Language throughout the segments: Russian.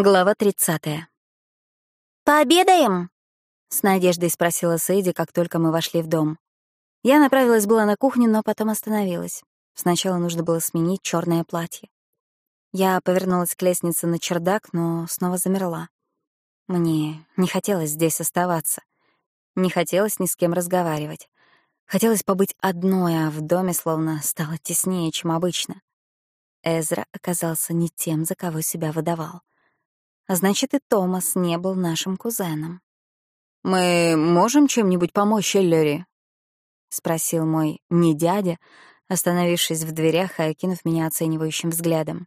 Глава 30. «Пообедаем?» — с надеждой спросила Сэйди, как только мы вошли в дом. Я направилась была на кухню, но потом остановилась. Сначала нужно было сменить черное платье. Я повернулась к лестнице на чердак, но снова замерла. Мне не хотелось здесь оставаться. Не хотелось ни с кем разговаривать. Хотелось побыть одной, а в доме словно стало теснее, чем обычно. Эзра оказался не тем, за кого себя выдавал. А значит, и Томас не был нашим кузеном. «Мы можем чем-нибудь помочь Эллери?» — спросил мой не дядя, остановившись в дверях и окинув меня оценивающим взглядом.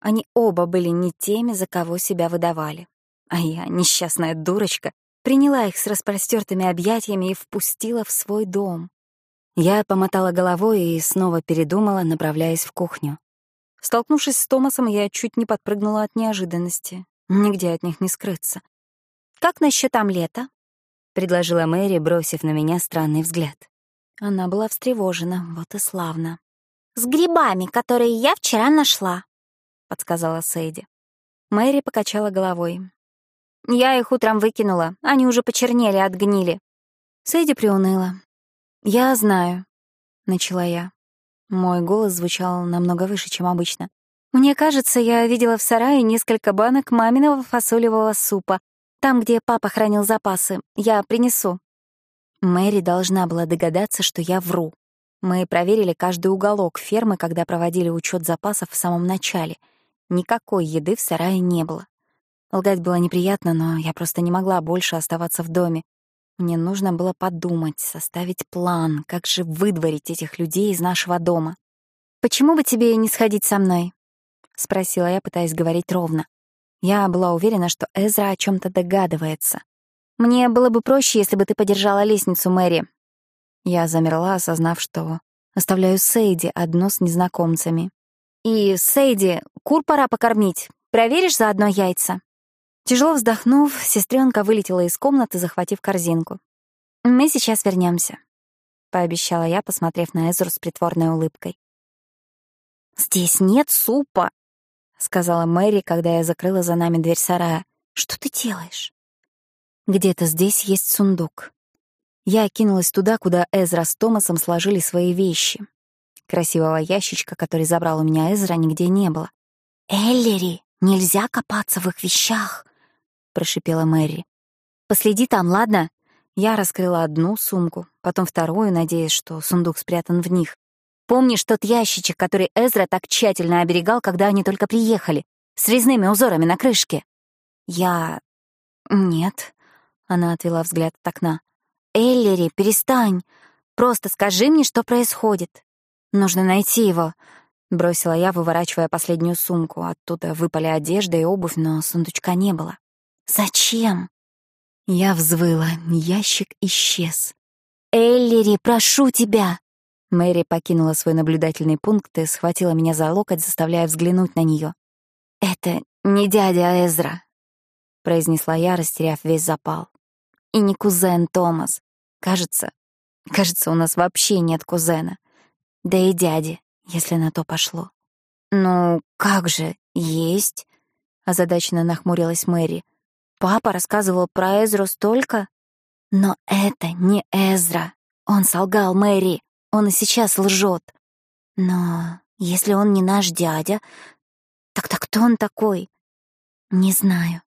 Они оба были не теми, за кого себя выдавали. А я, несчастная дурочка, приняла их с распростертыми объятиями и впустила в свой дом. Я помотала головой и снова передумала, направляясь в кухню. Столкнувшись с Томасом, я чуть не подпрыгнула от неожиданности. Нигде от них не скрыться. «Как насчет омлета?» — предложила Мэри, бросив на меня странный взгляд. Она была встревожена, вот и славно. «С грибами, которые я вчера нашла», — подсказала Сейди. Мэри покачала головой. «Я их утром выкинула, они уже почернели от гнили». Приуныла. «Я знаю», — начала я. Мой голос звучал намного выше, чем обычно. Мне кажется, я видела в сарае несколько банок маминого фасолевого супа. Там, где папа хранил запасы. Я принесу. Мэри должна была догадаться, что я вру. Мы проверили каждый уголок фермы, когда проводили учет запасов в самом начале. Никакой еды в сарае не было. Лгать было неприятно, но я просто не могла больше оставаться в доме. Мне нужно было подумать, составить план, как же выдворить этих людей из нашего дома. «Почему бы тебе не сходить со мной?» — спросила я, пытаясь говорить ровно. Я была уверена, что Эзра о чем то догадывается. «Мне было бы проще, если бы ты подержала лестницу, Мэри». Я замерла, осознав, что оставляю Сейди одну с незнакомцами. «И, Сейди, кур пора покормить. Проверишь заодно яйца?» Тяжело вздохнув, сестренка вылетела из комнаты, захватив корзинку. «Мы сейчас вернемся, пообещала я, посмотрев на Эзру с притворной улыбкой. «Здесь нет супа», — сказала Мэри, когда я закрыла за нами дверь сарая. «Что ты делаешь?» «Где-то здесь есть сундук». Я кинулась туда, куда Эзра с Томасом сложили свои вещи. Красивого ящичка, который забрал у меня Эзра, нигде не было. «Эллери, нельзя копаться в их вещах», — прошипела Мэри. «Последи там, ладно?» Я раскрыла одну сумку, потом вторую, надеясь, что сундук спрятан в них. Помнишь тот ящичек, который Эзра так тщательно оберегал, когда они только приехали, с резными узорами на крышке? Я... Нет. Она отвела взгляд от окна. Эллери, перестань. Просто скажи мне, что происходит. Нужно найти его. Бросила я, выворачивая последнюю сумку. Оттуда выпали одежда и обувь, но сундучка не было. Зачем? Я взвыла. Ящик исчез. «Эллери, прошу тебя!» Мэри покинула свой наблюдательный пункт и схватила меня за локоть, заставляя взглянуть на нее. «Это не дядя Эзра», — произнесла я, растеряв весь запал. «И не кузен Томас. Кажется, кажется, у нас вообще нет кузена. Да и дяди, если на то пошло». «Ну, как же, есть?» — озадаченно нахмурилась Мэри. «Папа рассказывал про Эзру столько?» «Но это не Эзра. Он солгал Мэри. Он и сейчас лжет. Но если он не наш дядя, тогда кто он такой? Не знаю.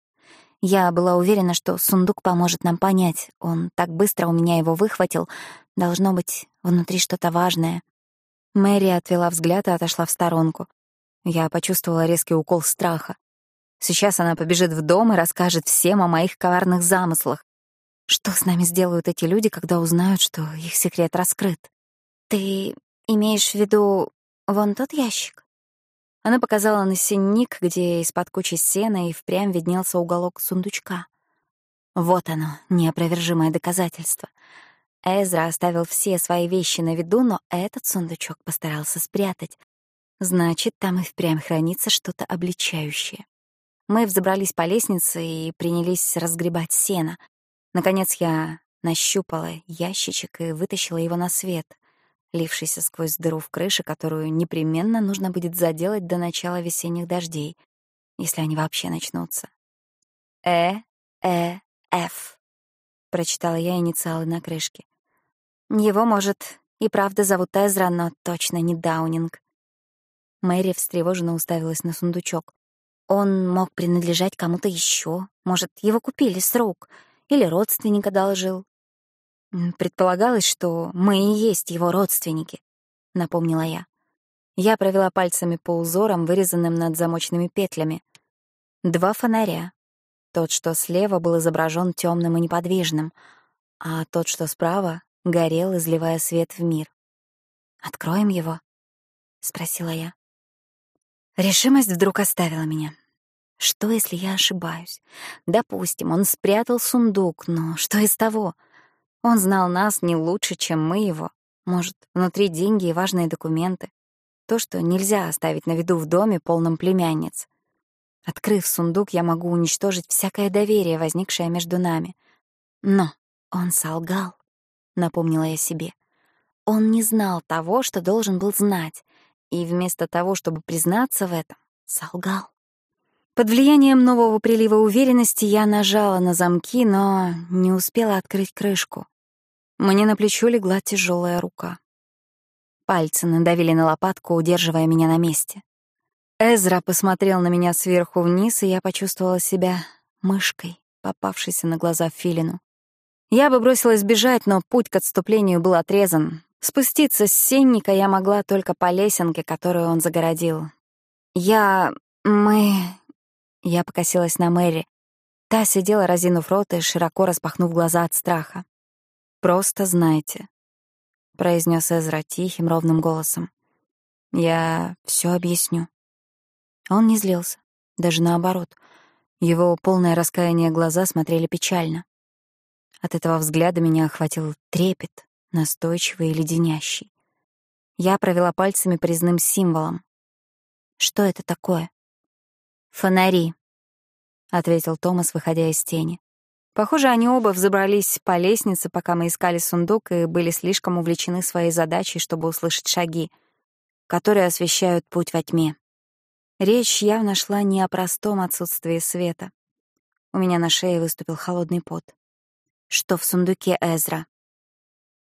Я была уверена, что сундук поможет нам понять. Он так быстро у меня его выхватил. Должно быть, внутри что-то важное. Мэри отвела взгляд и отошла в сторонку. Я почувствовала резкий укол страха. Сейчас она побежит в дом и расскажет всем о моих коварных замыслах. Что с нами сделают эти люди, когда узнают, что их секрет раскрыт? «Ты имеешь в виду вон тот ящик?» Она показала на синник, где из-под кучи сена и впрямь виднелся уголок сундучка. Вот оно, неопровержимое доказательство. Эзра оставил все свои вещи на виду, но этот сундучок постарался спрятать. Значит, там и впрямь хранится что-то обличающее. Мы взобрались по лестнице и принялись разгребать сено. Наконец я нащупала ящичек и вытащила его на свет лившийся сквозь дыру в крыше, которую непременно нужно будет заделать до начала весенних дождей. если они вообще начнутся. Э, Э, Ф. Прочитала я инициалы на крышке. Его, может, и правда зовут Эзра, но точно не Даунинг. Мэри встревоженно уставилась на сундучок. Он мог принадлежать кому-то еще. Может, его купили с рук. Или родственник одолжил. Предполагалось, что мы и есть его родственники, — напомнила я. Я провела пальцами по узорам, вырезанным над замочными петлями. Два фонаря. Тот, что слева, был изображен темным и неподвижным, а тот, что справа, горел, изливая свет в мир. «Откроем его?» — спросила я. Решимость вдруг оставила меня. Что, если я ошибаюсь? Допустим, он спрятал сундук, но что из того? Он знал нас не лучше, чем мы его. Может, внутри деньги и важные документы. То, что нельзя оставить на виду в доме, полном племянниц. Открыв сундук, я могу уничтожить всякое доверие, возникшее между нами. Но он солгал, — напомнила я себе. Он не знал того, что должен был знать, и вместо того, чтобы признаться в этом, солгал. Под влиянием нового прилива уверенности я нажала на замки, но не успела открыть крышку. Мне на плечо легла тяжелая рука. Пальцы надавили на лопатку, удерживая меня на месте. Эзра посмотрел на меня сверху вниз, и я почувствовала себя мышкой, попавшейся на глаза Филину. Я бы бросилась бежать, но путь к отступлению был отрезан, Спуститься с сенника я могла только по лесенке, которую он загородил. Я... мы... Я покосилась на Мэри. Та сидела, разинув рот и широко распахнув глаза от страха. «Просто знайте», — произнес Эзра тихим, ровным голосом. «Я все объясню». Он не злился, даже наоборот. Его полное раскаяние глаза смотрели печально. От этого взгляда меня охватил трепет, настойчивый и леденящий. Я провела пальцами по резным символам. «Что это такое?» «Фонари», — ответил Томас, выходя из тени. Похоже, они оба взобрались по лестнице, пока мы искали сундук, и были слишком увлечены своей задачей, чтобы услышать шаги, которые освещают путь во тьме. Речь явно шла не о простом отсутствии света. У меня на шее выступил холодный пот. «Что в сундуке Эзра?»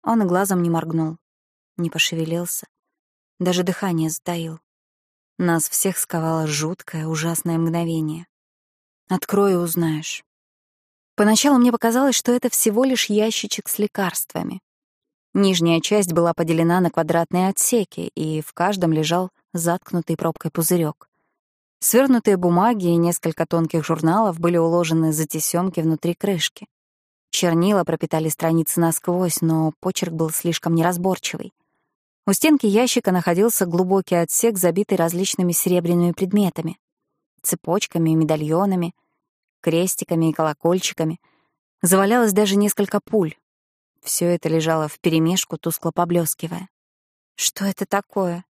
Он глазом не моргнул, не пошевелился, даже дыхание затаил. Нас всех сковало жуткое, ужасное мгновение. Открой и узнаешь. Поначалу мне показалось, что это всего лишь ящичек с лекарствами. Нижняя часть была поделена на квадратные отсеки, и в каждом лежал заткнутый пробкой пузырек. Свернутые бумаги и несколько тонких журналов были уложены за тесёмки внутри крышки. Чернила пропитали страницы насквозь, но почерк был слишком неразборчивый. У стенки ящика находился глубокий отсек, забитый различными серебряными предметами. Цепочками и медальонами, крестиками и колокольчиками. Завалялось даже несколько пуль. Все это лежало вперемешку, тускло поблескивая. Что это такое?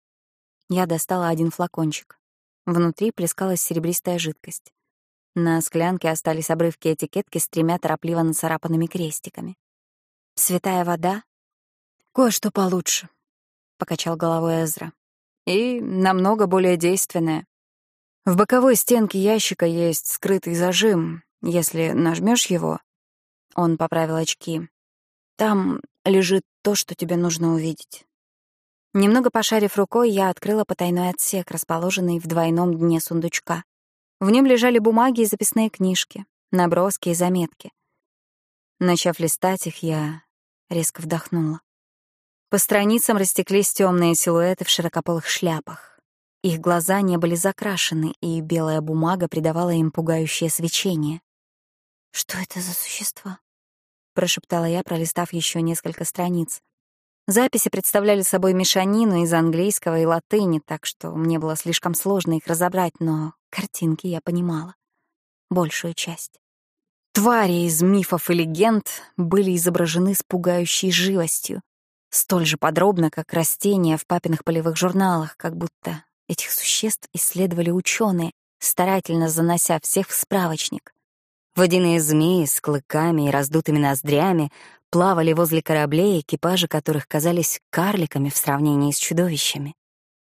Я достала один флакончик. Внутри плескалась серебристая жидкость. На склянке остались обрывки этикетки с тремя торопливо нацарапанными крестиками. «Святая вода?» «Кое-что получше», — покачал головой Эзра. «И намного более действенное. В боковой стенке ящика есть скрытый зажим. Если нажмешь его...» Он поправил очки. «Там лежит то, что тебе нужно увидеть». Немного пошарив рукой, я открыла потайной отсек, расположенный в двойном дне сундучка. В нем лежали бумаги и записные книжки, наброски и заметки. Начав листать их, я резко вдохнула. По страницам растеклись темные силуэты в широкополых шляпах. Их глаза не были закрашены, и белая бумага придавала им пугающее свечение. «Что это за существа?» — прошептала я, пролистав еще несколько страниц. Записи представляли собой мешанину из английского и латыни, так что мне было слишком сложно их разобрать, но картинки я понимала. Большую часть. Твари из мифов и легенд были изображены с пугающей живостью, столь же подробно, как растения в папиных полевых журналах, как будто этих существ исследовали ученые, старательно занося всех в справочник. Водяные змеи с клыками и раздутыми ноздрями плавали возле кораблей, экипажи которых казались карликами в сравнении с чудовищами.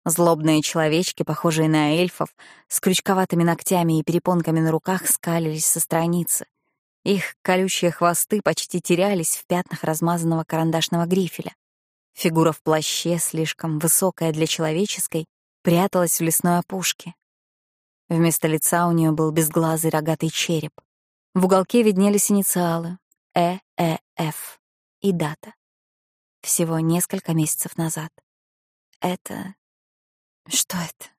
Злобные человечки, похожие на эльфов, с крючковатыми ногтями и перепонками на руках скалились со страницы. Их колючие хвосты почти терялись в пятнах размазанного карандашного грифеля. Фигура в плаще, слишком высокая для человеческой, пряталась в лесной опушке. Вместо лица у нее был безглазый рогатый череп. В уголке виднелись инициалы Э, Э, Ф и дата. Всего несколько месяцев назад. Это... Что это?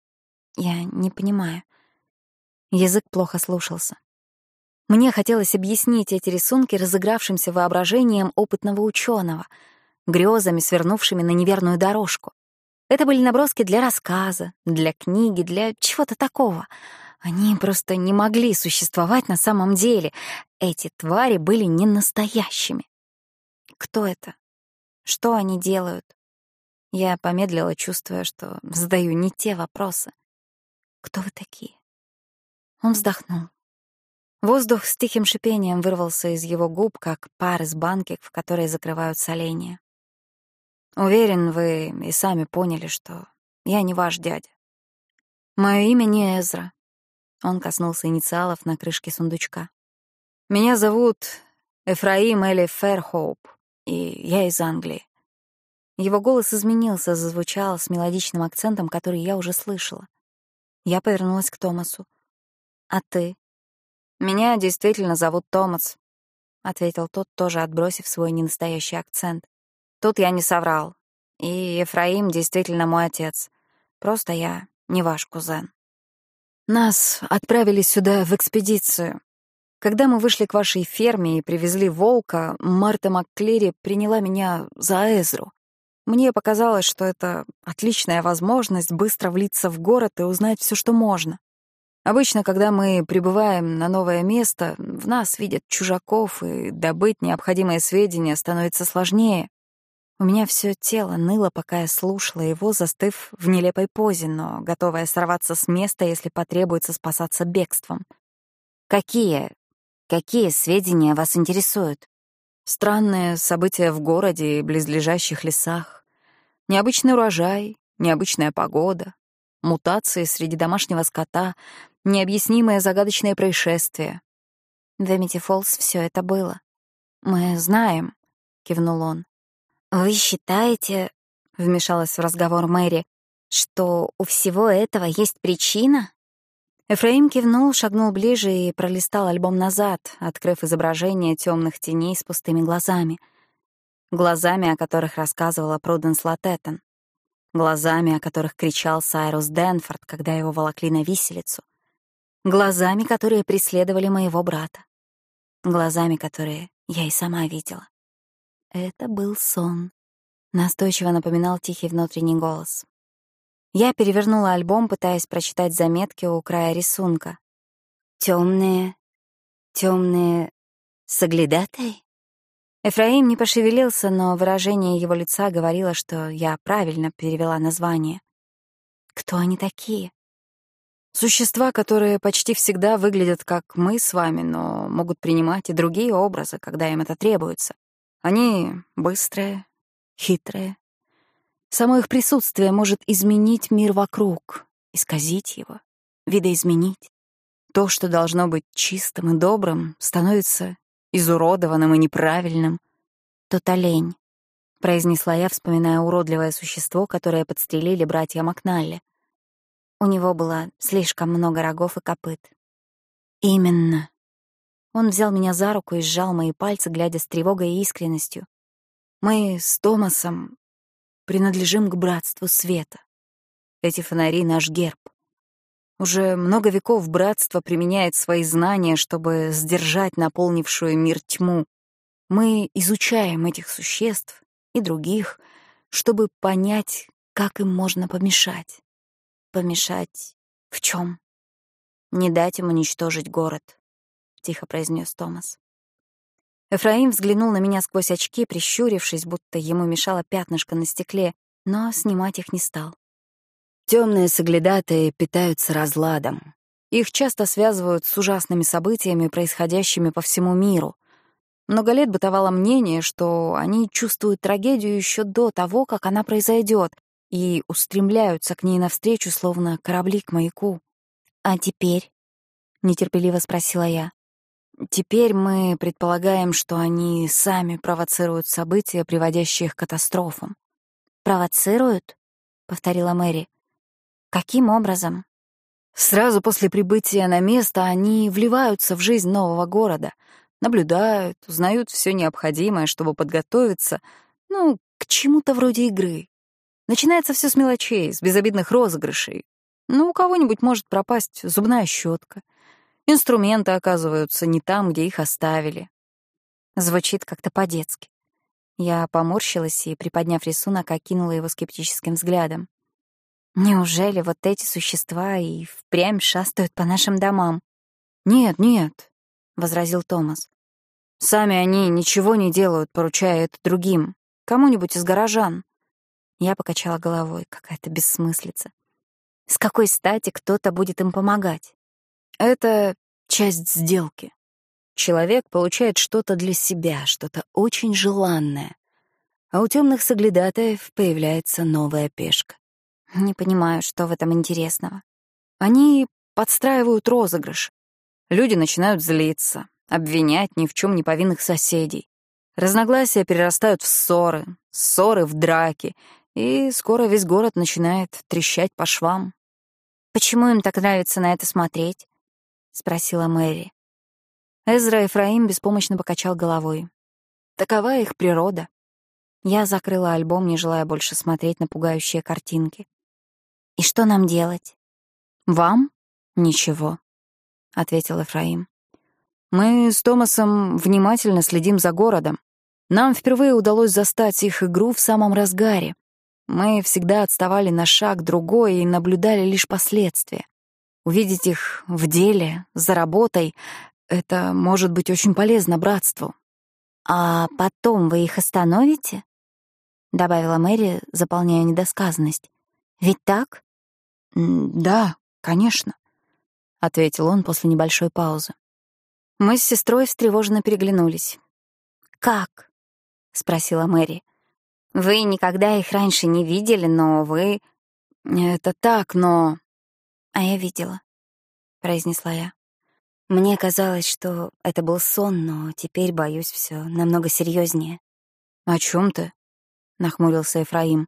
Я не понимаю. Язык плохо слушался. Мне хотелось объяснить эти рисунки разыгравшимся воображением опытного ученого, грезами, свернувшими на неверную дорожку. Это были наброски для рассказа, для книги, для чего-то такого. Они просто не могли существовать на самом деле. Эти твари были не настоящими. Кто это? Что они делают? Я помедлила, чувствуя, что задаю не те вопросы. Кто вы такие? Он вздохнул. Воздух с тихим шипением вырвался из его губ, как пар из банки, в которой закрывают соленья. Уверен, вы и сами поняли, что я не ваш дядя. Мое имя не Эзра. Он коснулся инициалов на крышке сундучка. Меня зовут Эфраим Эли Ферхоуп, и я из Англии. Его голос изменился, зазвучал с мелодичным акцентом, который я уже слышала. Я повернулась к Томасу. «А ты?» «Меня действительно зовут Томас», — ответил тот, тоже отбросив свой ненастоящий акцент. «Тут я не соврал. И Ефраим действительно мой отец. Просто я не ваш кузен». Нас отправили сюда в экспедицию. Когда мы вышли к вашей ферме и привезли волка, Марта МакКлери приняла меня за Эзру. Мне показалось, что это отличная возможность быстро влиться в город и узнать все, что можно. Обычно, когда мы прибываем на новое место, в нас видят чужаков, и добыть необходимые сведения становится сложнее. У меня все тело ныло, пока я слушала его, застыв в нелепой позе, но готовая сорваться с места, если потребуется спасаться бегством. «Какие? Какие сведения вас интересуют?» Странные события в городе и близлежащих лесах. Необычный урожай, необычная погода, мутации среди домашнего скота, необъяснимое загадочное происшествие. В Эмити Фолс все это было. Мы знаем, кивнул он. Вы считаете, вмешалась в разговор Мэри, что у всего этого есть причина? Эфраим кивнул, шагнул ближе и пролистал альбом назад, открыв изображение темных теней с пустыми глазами. Глазами, о которых рассказывала Пруденс Латеттон. Глазами, о которых кричал Сайрус Денфорд, когда его волокли на виселицу — Глазами, которые преследовали моего брата. Глазами, которые я и сама видела. Это был сон. Настойчиво напоминал тихий внутренний голос. Я перевернула альбом, пытаясь прочитать заметки у края рисунка. Темные, темные соглядатые? Эфраим не пошевелился, но выражение его лица говорило, что я правильно перевела название. Кто они такие? Существа, которые почти всегда выглядят как мы с вами, но могут принимать и другие образы, когда им это требуется. Они быстрые, хитрые. Само их присутствие может изменить мир вокруг, исказить его, видоизменить. То, что должно быть чистым и добрым, становится изуродованным и неправильным. «Тот олень», — произнесла я, вспоминая уродливое существо, которое подстрелили братья Макналли. У него было слишком много рогов и копыт. Именно. Он взял меня за руку и сжал мои пальцы, глядя с тревогой и искренностью. Мы с Томасом принадлежим к братству света. Эти фонари — наш герб. Уже много веков братство применяет свои знания, чтобы сдержать наполнившую мир тьму. Мы изучаем этих существ и других, чтобы понять, как им можно помешать. Помешать в чем? Не дать им уничтожить город, тихо произнес Томас. Эфраим взглянул на меня сквозь очки, прищурившись, будто ему мешало пятнышко на стекле, но снимать их не стал. Темные соглядатые питаются разладом. Их часто связывают с ужасными событиями, происходящими по всему миру. Много лет бытовало мнение, что они чувствуют трагедию еще до того, как она произойдет, и устремляются к ней навстречу, словно корабли к маяку. «А теперь?» — нетерпеливо спросила я. «Теперь мы предполагаем, что они сами провоцируют события, приводящие к катастрофам». «Провоцируют?» — повторила Мэри. «Каким образом?» Сразу после прибытия на место они вливаются в жизнь нового города, наблюдают, узнают все необходимое, чтобы подготовиться, ну, к чему-то вроде игры. Начинается все с мелочей, с безобидных розыгрышей. Ну, у кого-нибудь может пропасть зубная щетка. Инструменты оказываются не там, где их оставили. Звучит как-то по-детски. Я поморщилась и, приподняв рисунок, окинула его скептическим взглядом. Неужели вот эти существа и впрямь шастают по нашим домам? «Нет, нет», — возразил Томас. «Сами они ничего не делают, поручая это другим, кому-нибудь из горожан. Я покачала головой, какая-то бессмыслица. С какой стати кто-то будет им помогать? Это часть сделки. Человек получает что-то для себя, что-то очень желанное. А у темных соглядатаев появляется новая пешка. Не понимаю, что в этом интересного. Они подстраивают розыгрыш. Люди начинают злиться, обвинять ни в чем не повинных соседей. Разногласия перерастают в ссоры, ссоры в драки, и скоро весь город начинает трещать по швам. «Почему им так нравится на это смотреть?» — спросила Мэри. Эзра Ефраим беспомощно покачал головой. Такова их природа. Я закрыла альбом, не желая больше смотреть на пугающие картинки. «И что нам делать?» «Вам? Ничего», — ответил Ефраим. «Мы с Томасом внимательно следим за городом. Нам впервые удалось застать их игру в самом разгаре. Мы всегда отставали на шаг другой и наблюдали лишь последствия. Увидеть их в деле, за работой — это может быть очень полезно братству. «А потом вы их остановите?» — добавила Мэри, заполняя недосказанность. «Ведь так?» «Да, конечно», — ответил он после небольшой паузы. Мы с сестрой встревоженно переглянулись. «Как?» — спросила Мэри. Вы никогда их раньше не видели, но вы... Это так, но... А я видела, — произнесла я. Мне казалось, что это был сон, но теперь, боюсь, все намного серьезнее. «О чем ты?» — нахмурился Ефраим.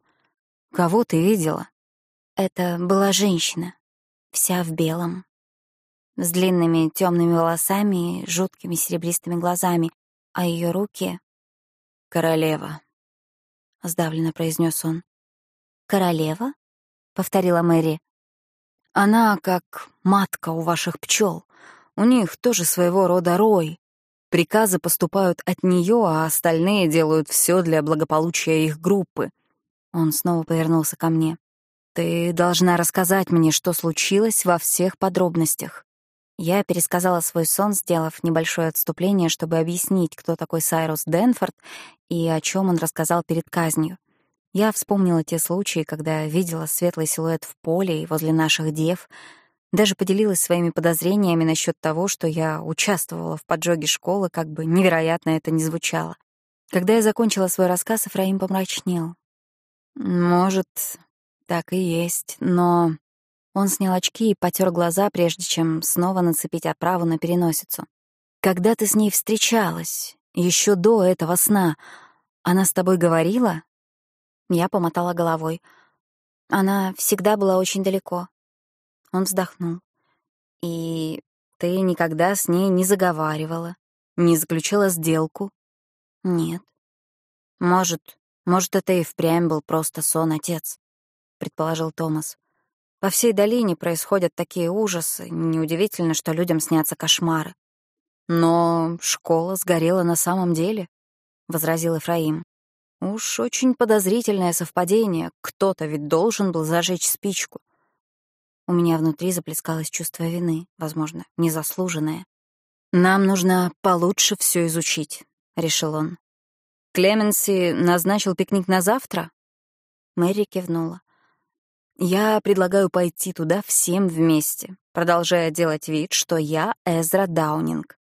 «Кого ты видела?» Это была женщина, вся в белом, с длинными темными волосами и жуткими серебристыми глазами, а ее руки — королева, — сдавленно произнес он. «Королева?» — повторила Мэри. «Она как матка у ваших пчел. У них тоже своего рода рой. Приказы поступают от нее, а остальные делают все для благополучия их группы». Он снова повернулся ко мне. «Ты должна рассказать мне, что случилось во всех подробностях». Я пересказала свой сон, сделав небольшое отступление, чтобы объяснить, кто такой Сайрус Денфорд и о чем он рассказал перед казнью. Я вспомнила те случаи, когда видела светлый силуэт в поле и возле наших дев, даже поделилась своими подозрениями насчет того, что я участвовала в поджоге школы, как бы невероятно это ни звучало. Когда я закончила свой рассказ, Эфраим помрачнел. «Может, так и есть, но...» Он снял очки и потер глаза, прежде чем снова нацепить оправу на переносицу. «Когда ты с ней встречалась, еще до этого сна, она с тобой говорила?» Я помотала головой. Она всегда была очень далеко. Он вздохнул. «И ты никогда с ней не заговаривала, не заключила сделку?» «Нет». «Может, может, это и впрямь был просто сон, отец», — предположил Томас. По всей долине происходят такие ужасы, неудивительно, что людям снятся кошмары. Но школа сгорела на самом деле, — возразил Эфраим. Уж очень подозрительное совпадение, кто-то ведь должен был зажечь спичку. У меня внутри заплескалось чувство вины, возможно, незаслуженное. «Нам нужно получше все изучить», — решил он. «Клеменси назначил пикник на завтра?» Мэри кивнула. Я предлагаю пойти туда всем вместе, продолжая делать вид, что я Эзра Даунинг.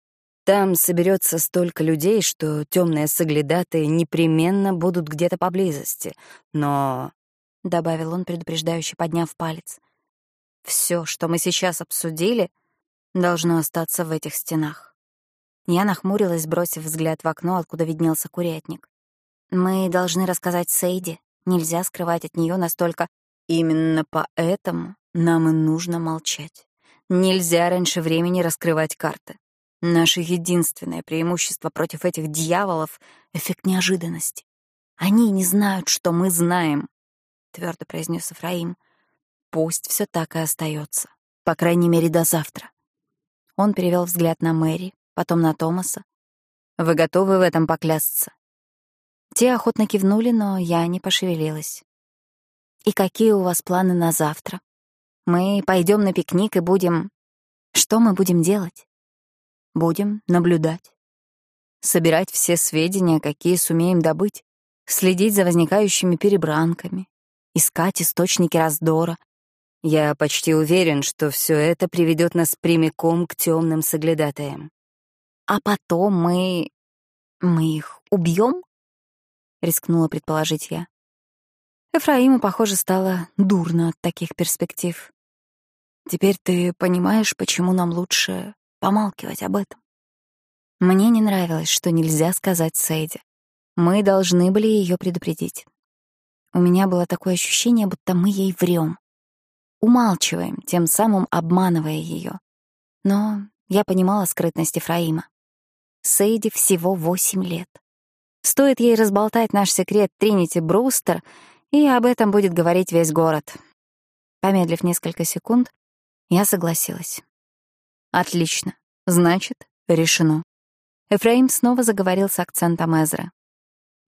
Там соберется столько людей, что темные соглядатые непременно будут где-то поблизости. Но — добавил он, предупреждающе подняв палец. «Все, что мы сейчас обсудили, должно остаться в этих стенах». Я нахмурилась, бросив взгляд в окно, откуда виднелся курятник. «Мы должны рассказать Сейди. Нельзя скрывать от нее настолько...» «Именно поэтому нам и нужно молчать. Нельзя раньше времени раскрывать карты. Наше единственное преимущество против этих дьяволов — эффект неожиданности. Они не знают, что мы знаем, — твердо произнес Эфраим. Пусть все так и остается, по крайней мере, до завтра. Он перевел взгляд на Мэри, потом на Томаса. «Вы готовы в этом поклясться?» Те охотно кивнули, но я не пошевелилась. «И какие у вас планы на завтра? Мы пойдем на пикник и будем... Что мы будем делать?» Будем наблюдать. Собирать все сведения, какие сумеем добыть, следить за возникающими перебранками, искать источники раздора. Я почти уверен, что все это приведет нас прямиком к темным соглядатаям. А потом мы... мы их убьем? рискнула предположить я. Эфраиму, похоже, стало дурно от таких перспектив. Теперь ты понимаешь, почему нам лучше помалкивать об этом. Мне не нравилось, что нельзя сказать Сейде. Мы должны были ее предупредить. У меня было такое ощущение, будто мы ей врем. Умалчиваем, тем самым обманывая ее. Но я понимала скрытность Ефраима. Сейди всего восемь лет. Стоит ей разболтать наш секрет Тринити Брустер, и об этом будет говорить весь город. Помедлив несколько секунд, я согласилась. Отлично. Значит, решено. Эфраим снова заговорил с акцентом Эзра.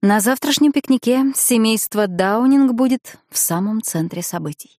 На завтрашнем пикнике семейство Даунинг будет в самом центре событий.